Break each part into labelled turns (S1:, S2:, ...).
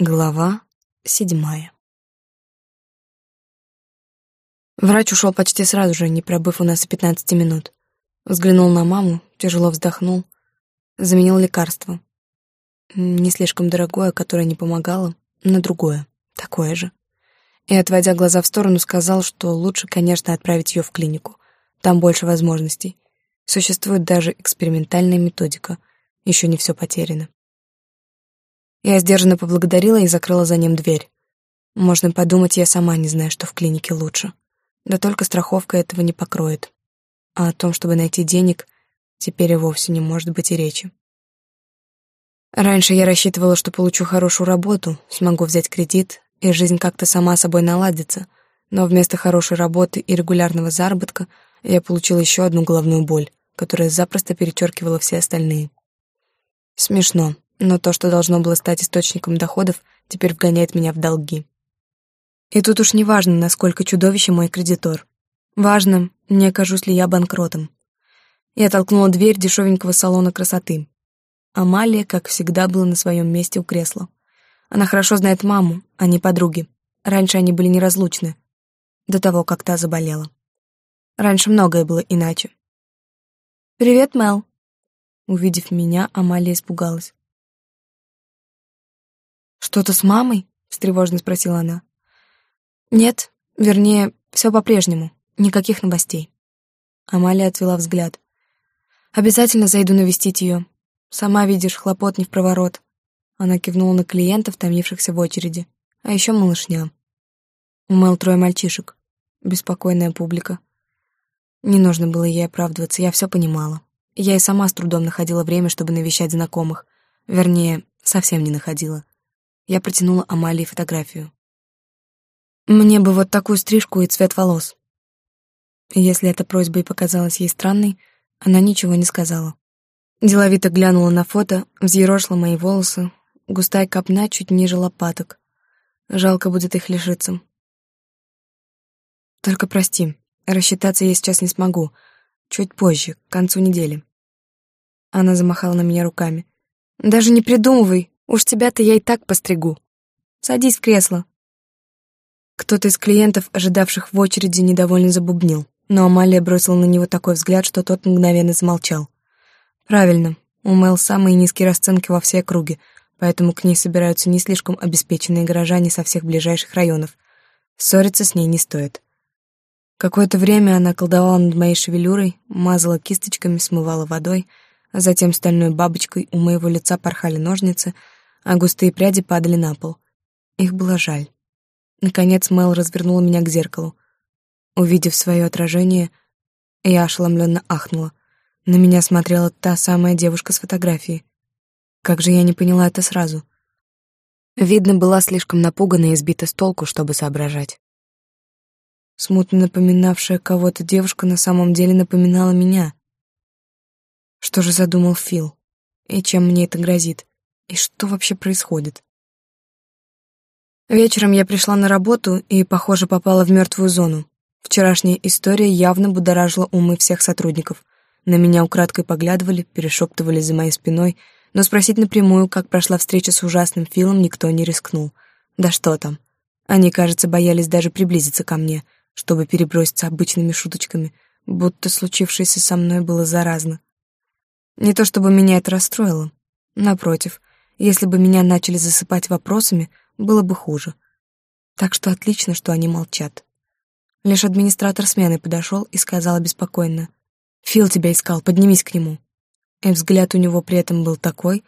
S1: Глава седьмая Врач ушел почти сразу же, не пробыв у нас и пятнадцати минут. Взглянул на маму, тяжело вздохнул, заменил лекарство. Не слишком дорогое, которое не помогало, но другое, такое же. И, отводя глаза в сторону, сказал, что лучше, конечно, отправить ее в клинику. Там больше возможностей. Существует даже экспериментальная методика. Еще не все потеряно. Я сдержанно поблагодарила и закрыла за ним дверь. Можно подумать, я сама не знаю, что в клинике лучше. Да только страховка этого не покроет. А о том, чтобы найти денег, теперь и вовсе не может быть и речи. Раньше я рассчитывала, что получу хорошую работу, смогу взять кредит, и жизнь как-то сама собой наладится, но вместо хорошей работы и регулярного заработка я получила еще одну головную боль, которая запросто перечеркивала все остальные. Смешно, но то, что должно было стать источником доходов, теперь вгоняет меня в долги. И тут уж не важно, насколько чудовище мой кредитор. Важно, не окажусь ли я банкротом. Я толкнула дверь дешевенького салона красоты. Амалия, как всегда, была на своем месте у кресла. Она хорошо знает маму, а не подруги. Раньше они были неразлучны, до того, как та заболела. Раньше многое было иначе. «Привет, Мел». Увидев меня, Амалия испугалась. «Что-то с мамой?» — встревоженно спросила она. «Нет, вернее, все по-прежнему, никаких новостей». Амалия отвела взгляд. «Обязательно зайду навестить ее. Сама видишь, хлопот не в проворот». Она кивнула на клиентов, томившихся в очереди. А еще малышня. У Мэл трое мальчишек. Беспокойная публика. Не нужно было ей оправдываться, я все понимала. Я и сама с трудом находила время, чтобы навещать знакомых. Вернее, совсем не находила. Я протянула Амалии фотографию. Мне бы вот такую стрижку и цвет волос. Если эта просьба и показалась ей странной, она ничего не сказала. Деловито глянула на фото, взъерошила мои волосы, густая копна чуть ниже лопаток. Жалко будет их лишиться. Только прости, рассчитаться я сейчас не смогу. Чуть позже, к концу недели. Она замахала на меня руками. Даже не придумывай, Уж тебя-то я и так постригу. Садись в кресло. Кто-то из клиентов, ожидавших в очереди, недовольно забубнил, но Амалия бросила на него такой взгляд, что тот мгновенно замолчал. Правильно, у Мэл самые низкие расценки во всей округе, поэтому к ней собираются не слишком обеспеченные горожане со всех ближайших районов. Ссориться с ней не стоит. Какое-то время она колдовала над моей шевелюрой, мазала кисточками, смывала водой, а затем стальной бабочкой у моего лица порхали ножницы — а густые пряди падали на пол. Их было жаль. Наконец Мэл развернула меня к зеркалу. Увидев свое отражение, я ошеломленно ахнула. На меня смотрела та самая девушка с фотографии. Как же я не поняла это сразу? Видно, была слишком напугана и сбита с толку, чтобы соображать. Смутно напоминавшая кого-то девушка на самом деле напоминала меня. Что же задумал Фил? И чем мне это грозит? И что вообще происходит? Вечером я пришла на работу и, похоже, попала в мертвую зону. Вчерашняя история явно будоражила умы всех сотрудников. На меня украдкой поглядывали, перешептывали за моей спиной, но спросить напрямую, как прошла встреча с ужасным Филом, никто не рискнул. Да что там. Они, кажется, боялись даже приблизиться ко мне, чтобы переброситься обычными шуточками, будто случившееся со мной было заразно. Не то чтобы меня это расстроило. Напротив, если бы меня начали засыпать вопросами, было бы хуже. Так что отлично, что они молчат. Лишь администратор смены подошел и сказал обеспокоенно. «Фил тебя искал, поднимись к нему». И взгляд у него при этом был такой,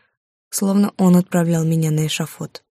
S1: словно он отправлял меня на эшафот.